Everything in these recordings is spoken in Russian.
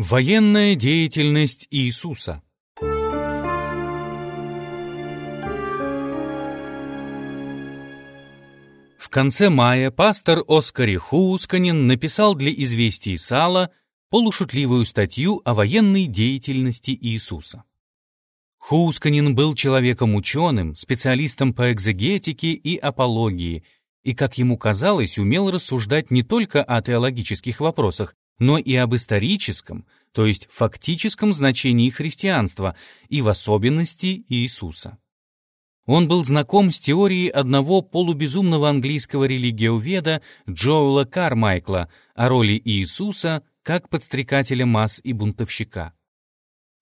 Военная деятельность Иисуса В конце мая пастор Оскари Хусканин написал для «Известий Сала» полушутливую статью о военной деятельности Иисуса. Хусканин был человеком ученым, специалистом по экзегетике и апологии, и, как ему казалось, умел рассуждать не только о теологических вопросах, но и об историческом, то есть фактическом значении христианства и в особенности Иисуса. Он был знаком с теорией одного полубезумного английского религиоведа Джоула Кармайкла о роли Иисуса как подстрекателя масс и бунтовщика.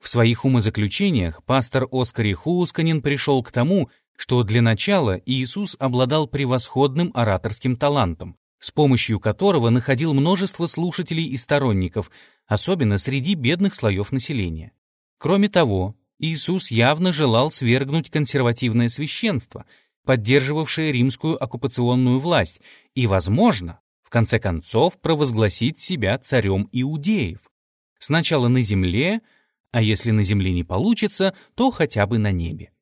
В своих умозаключениях пастор Оскар Хусканин пришел к тому, что для начала Иисус обладал превосходным ораторским талантом, с помощью которого находил множество слушателей и сторонников, особенно среди бедных слоев населения. Кроме того, Иисус явно желал свергнуть консервативное священство, поддерживавшее римскую оккупационную власть, и, возможно, в конце концов провозгласить себя царем иудеев. Сначала на земле, а если на земле не получится, то хотя бы на небе.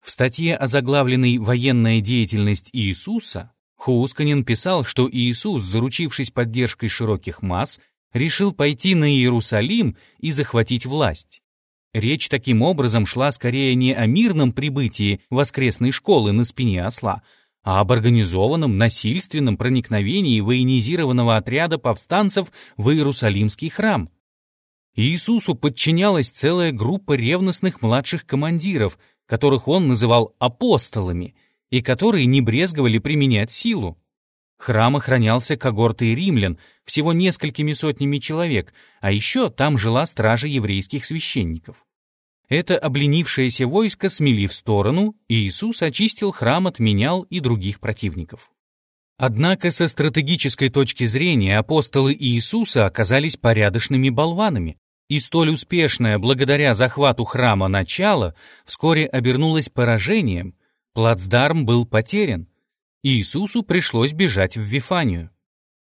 В статье о заглавленной «Военная деятельность Иисуса» Хусканин писал, что Иисус, заручившись поддержкой широких масс, решил пойти на Иерусалим и захватить власть. Речь таким образом шла скорее не о мирном прибытии воскресной школы на спине осла, а об организованном насильственном проникновении военизированного отряда повстанцев в Иерусалимский храм. Иисусу подчинялась целая группа ревностных младших командиров, которых он называл апостолами — и которые не брезговали применять силу. Храм охранялся когортой римлян, всего несколькими сотнями человек, а еще там жила стража еврейских священников. Это обленившееся войско смели в сторону, и Иисус очистил храм от менял и других противников. Однако со стратегической точки зрения апостолы Иисуса оказались порядочными болванами, и столь успешное благодаря захвату храма начало вскоре обернулось поражением, Плацдарм был потерян. Иисусу пришлось бежать в Вифанию.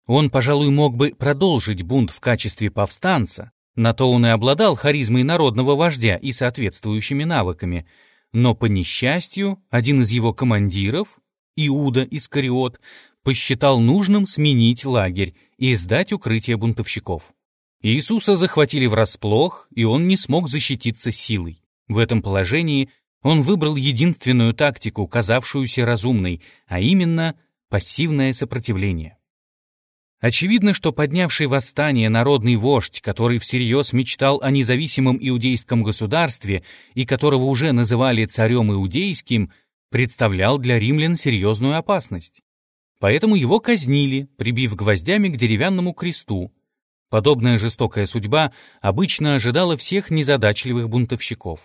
Он, пожалуй, мог бы продолжить бунт в качестве повстанца, на то он и обладал харизмой народного вождя и соответствующими навыками, но, по несчастью, один из его командиров, Иуда Искариот, посчитал нужным сменить лагерь и сдать укрытие бунтовщиков. Иисуса захватили врасплох, и он не смог защититься силой. В этом положении он выбрал единственную тактику, казавшуюся разумной, а именно пассивное сопротивление. Очевидно, что поднявший восстание народный вождь, который всерьез мечтал о независимом иудейском государстве и которого уже называли царем иудейским, представлял для римлян серьезную опасность. Поэтому его казнили, прибив гвоздями к деревянному кресту. Подобная жестокая судьба обычно ожидала всех незадачливых бунтовщиков.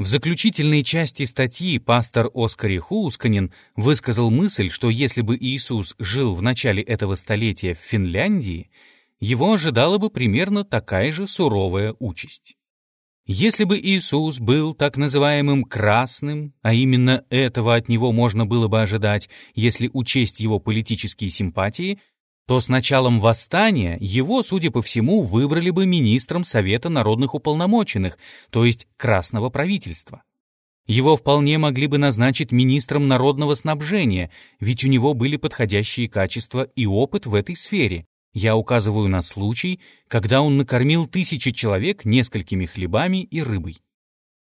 В заключительной части статьи пастор Оскар Хусканин высказал мысль, что если бы Иисус жил в начале этого столетия в Финляндии, его ожидала бы примерно такая же суровая участь. Если бы Иисус был так называемым «красным», а именно этого от него можно было бы ожидать, если учесть его политические симпатии, то с началом восстания его, судя по всему, выбрали бы министром Совета народных уполномоченных, то есть Красного правительства. Его вполне могли бы назначить министром народного снабжения, ведь у него были подходящие качества и опыт в этой сфере. Я указываю на случай, когда он накормил тысячи человек несколькими хлебами и рыбой.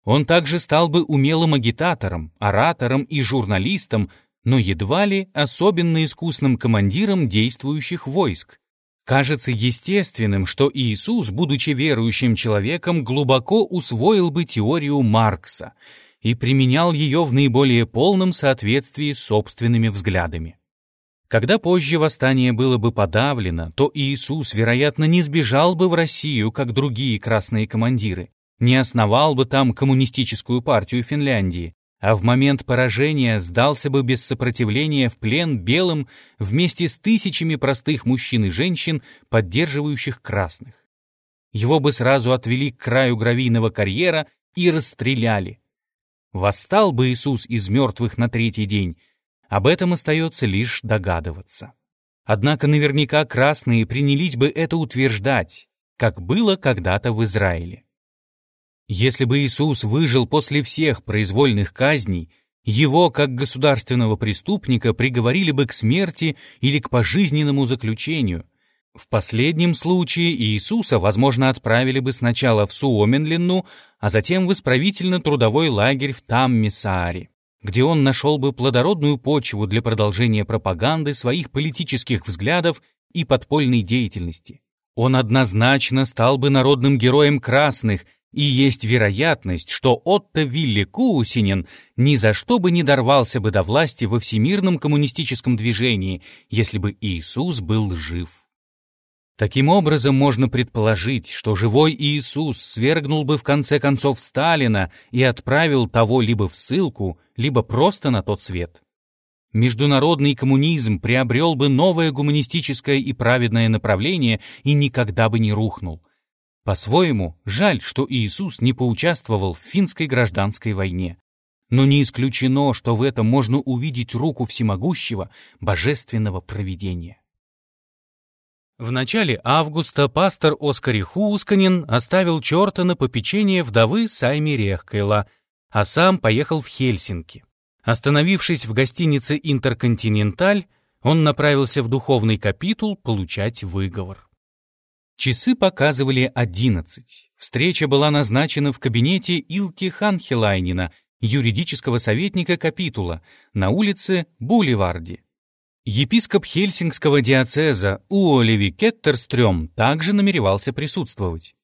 Он также стал бы умелым агитатором, оратором и журналистом, но едва ли особенно искусным командиром действующих войск. Кажется естественным, что Иисус, будучи верующим человеком, глубоко усвоил бы теорию Маркса и применял ее в наиболее полном соответствии с собственными взглядами. Когда позже восстание было бы подавлено, то Иисус, вероятно, не сбежал бы в Россию, как другие красные командиры, не основал бы там коммунистическую партию Финляндии, а в момент поражения сдался бы без сопротивления в плен белым вместе с тысячами простых мужчин и женщин, поддерживающих красных. Его бы сразу отвели к краю гравийного карьера и расстреляли. Восстал бы Иисус из мертвых на третий день, об этом остается лишь догадываться. Однако наверняка красные принялись бы это утверждать, как было когда-то в Израиле. Если бы Иисус выжил после всех произвольных казней, его, как государственного преступника, приговорили бы к смерти или к пожизненному заключению. В последнем случае Иисуса, возможно, отправили бы сначала в Суоменлинну, а затем в исправительно-трудовой лагерь в Таммисааре, где он нашел бы плодородную почву для продолжения пропаганды своих политических взглядов и подпольной деятельности. Он однозначно стал бы народным героем красных и есть вероятность, что Отто Вилли Куусинен ни за что бы не дорвался бы до власти во всемирном коммунистическом движении, если бы Иисус был жив. Таким образом, можно предположить, что живой Иисус свергнул бы в конце концов Сталина и отправил того либо в ссылку, либо просто на тот свет. Международный коммунизм приобрел бы новое гуманистическое и праведное направление и никогда бы не рухнул. По-своему, жаль, что Иисус не поучаствовал в финской гражданской войне. Но не исключено, что в этом можно увидеть руку всемогущего, божественного провидения. В начале августа пастор Оскар Хусканин оставил черта на попечение вдовы Сайми Рехкайла, а сам поехал в Хельсинки. Остановившись в гостинице «Интерконтиненталь», он направился в духовный капитул получать выговор. Часы показывали одиннадцать. Встреча была назначена в кабинете Илки Ханхелайнина, юридического советника капитула, на улице Бульварде. Епископ Хельсингского диацеза Уоливи Кеттерстрём также намеревался присутствовать.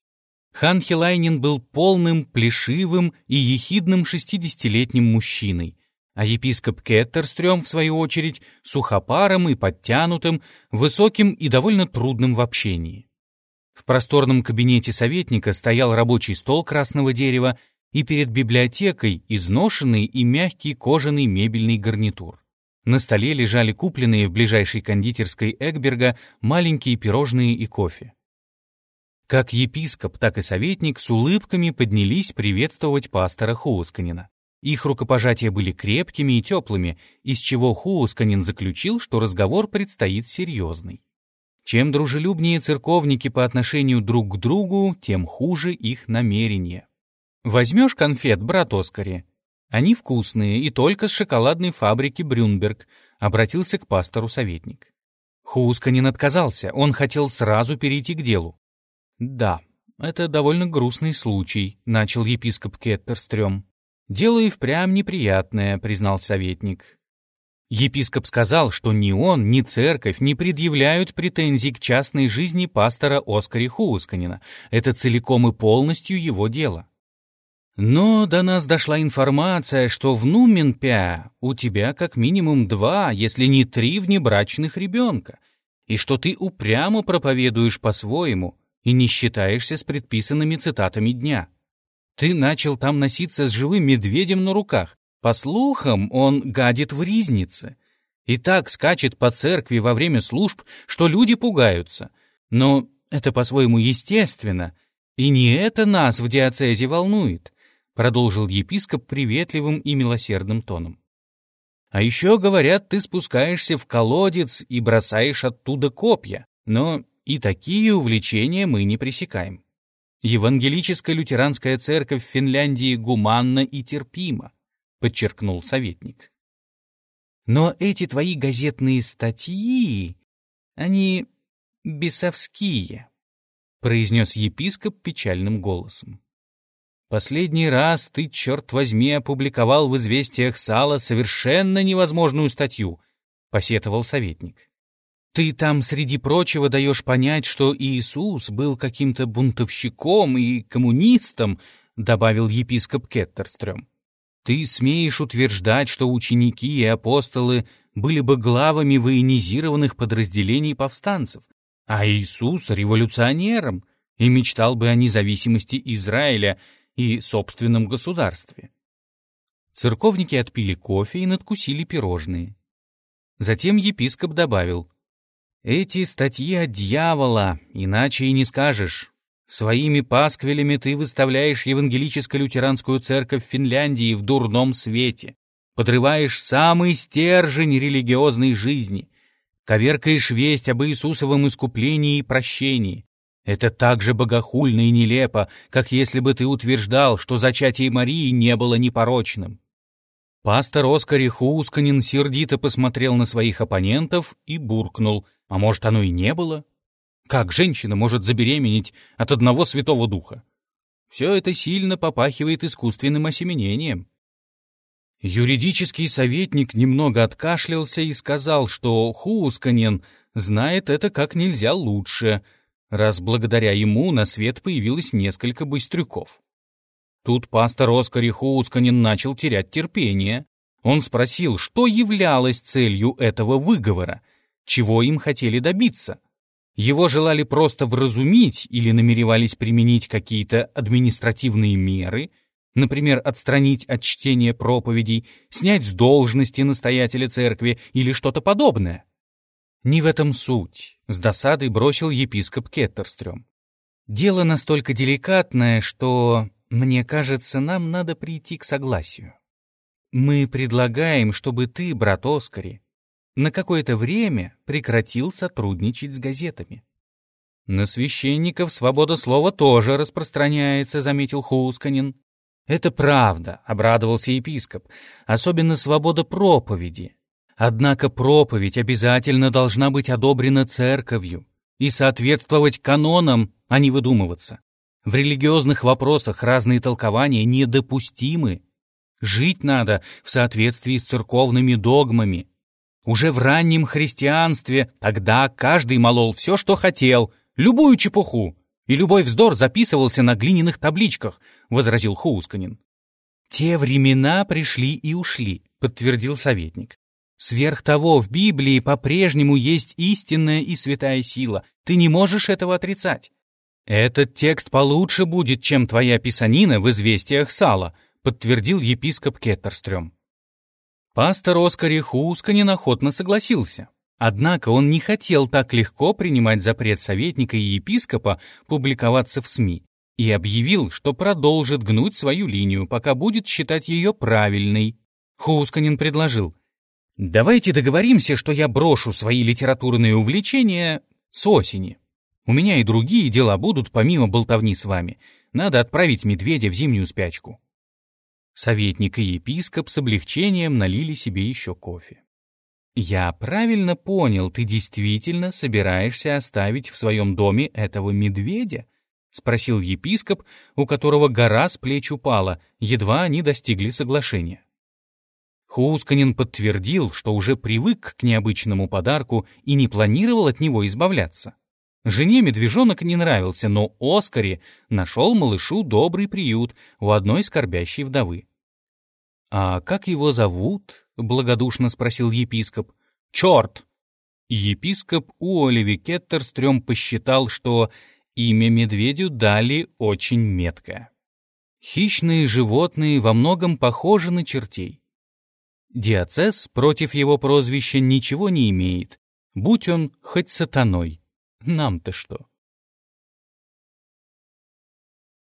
Ханхелайнин был полным, плешивым и ехидным шестидесятилетним мужчиной, а епископ Кеттерстрём, в свою очередь, сухопаром и подтянутым, высоким и довольно трудным в общении. В просторном кабинете советника стоял рабочий стол красного дерева и перед библиотекой изношенный и мягкий кожаный мебельный гарнитур. На столе лежали купленные в ближайшей кондитерской Эгберга маленькие пирожные и кофе. Как епископ, так и советник с улыбками поднялись приветствовать пастора Хуусканина. Их рукопожатия были крепкими и теплыми, из чего Хуусканин заключил, что разговор предстоит серьезный. Чем дружелюбнее церковники по отношению друг к другу, тем хуже их намерения. Возьмешь конфет, брат Оскаре? Они вкусные и только с шоколадной фабрики Брюнберг, обратился к пастору советник. Хусканин отказался, он хотел сразу перейти к делу. Да, это довольно грустный случай, начал епископ Кеттерстрём. Дело и впрямь неприятное, признал советник. Епископ сказал, что ни он, ни церковь не предъявляют претензий к частной жизни пастора Оскари Хуусканина. Это целиком и полностью его дело. Но до нас дошла информация, что в Нуменпя у тебя как минимум два, если не три внебрачных ребенка, и что ты упрямо проповедуешь по-своему и не считаешься с предписанными цитатами дня. Ты начал там носиться с живым медведем на руках, по слухам, он гадит в ризнице. И так скачет по церкви во время служб, что люди пугаются. Но это по-своему естественно, и не это нас в диацезе волнует, продолжил епископ приветливым и милосердным тоном. А еще, говорят, ты спускаешься в колодец и бросаешь оттуда копья, но и такие увлечения мы не пресекаем. Евангелическая лютеранская церковь в Финляндии гуманна и терпима подчеркнул советник. Но эти твои газетные статьи, они бесовские, произнес епископ печальным голосом. Последний раз ты, черт возьми, опубликовал в «Известиях Сала» совершенно невозможную статью, посетовал советник. Ты там, среди прочего, даешь понять, что Иисус был каким-то бунтовщиком и коммунистом, добавил епископ Кеттерстрём. Ты смеешь утверждать, что ученики и апостолы были бы главами военизированных подразделений повстанцев, а Иисус — революционером и мечтал бы о независимости Израиля и собственном государстве. Церковники отпили кофе и надкусили пирожные. Затем епископ добавил, «Эти статьи от дьявола, иначе и не скажешь. Своими пасквилями ты выставляешь евангелическо-лютеранскую церковь Финляндии в дурном свете, подрываешь самый стержень религиозной жизни, коверкаешь весть об Иисусовом искуплении и прощении, Это так же богохульно и нелепо, как если бы ты утверждал, что зачатие Марии не было непорочным. Пастор Оскар Хусканин сердито посмотрел на своих оппонентов и буркнул, а может оно и не было? Как женщина может забеременеть от одного святого духа? Все это сильно попахивает искусственным осеменением. Юридический советник немного откашлялся и сказал, что Хусканин знает это как нельзя лучше — раз благодаря ему на свет появилось несколько быстрюков. Тут пастор Оскар Хусканин начал терять терпение. Он спросил, что являлось целью этого выговора, чего им хотели добиться. Его желали просто вразумить или намеревались применить какие-то административные меры, например, отстранить от чтения проповедей, снять с должности настоятеля церкви или что-то подобное. Не в этом суть, с досадой бросил епископ Кеттерстрём. Дело настолько деликатное, что, мне кажется, нам надо прийти к согласию. Мы предлагаем, чтобы ты, брат Оскари, на какое-то время прекратил сотрудничать с газетами. На священников свобода слова тоже распространяется, заметил Хусканин. Это правда, обрадовался епископ, особенно свобода проповеди, Однако проповедь обязательно должна быть одобрена церковью и соответствовать канонам, а не выдумываться. В религиозных вопросах разные толкования недопустимы. Жить надо в соответствии с церковными догмами. Уже в раннем христианстве тогда каждый молол все, что хотел, любую чепуху, и любой вздор записывался на глиняных табличках, — возразил Хусканин. «Те времена пришли и ушли», — подтвердил советник. Сверх того, в Библии по-прежнему есть истинная и святая сила. Ты не можешь этого отрицать. Этот текст получше будет, чем твоя писанина в «Известиях Сала», подтвердил епископ Кеттерстрём. Пастор Оскар Хусканин охотно согласился. Однако он не хотел так легко принимать запрет советника и епископа публиковаться в СМИ и объявил, что продолжит гнуть свою линию, пока будет считать ее правильной. Хусканин предложил, Давайте договоримся, что я брошу свои литературные увлечения с осени. У меня и другие дела будут помимо болтовни с вами. Надо отправить медведя в зимнюю спячку. Советник и епископ с облегчением налили себе еще кофе. «Я правильно понял, ты действительно собираешься оставить в своем доме этого медведя?» — спросил епископ, у которого гора с плеч упала, едва они достигли соглашения. Хусканин подтвердил, что уже привык к необычному подарку и не планировал от него избавляться. Жене медвежонок не нравился, но Оскаре нашел малышу добрый приют у одной скорбящей вдовы. «А как его зовут?» — благодушно спросил епископ. «Черт!» Епископ Уоливи Кеттерстрём посчитал, что имя медведю дали очень меткое. Хищные животные во многом похожи на чертей. Диацез против его прозвища ничего не имеет, будь он хоть сатаной. Нам-то что?